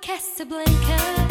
Casablanca.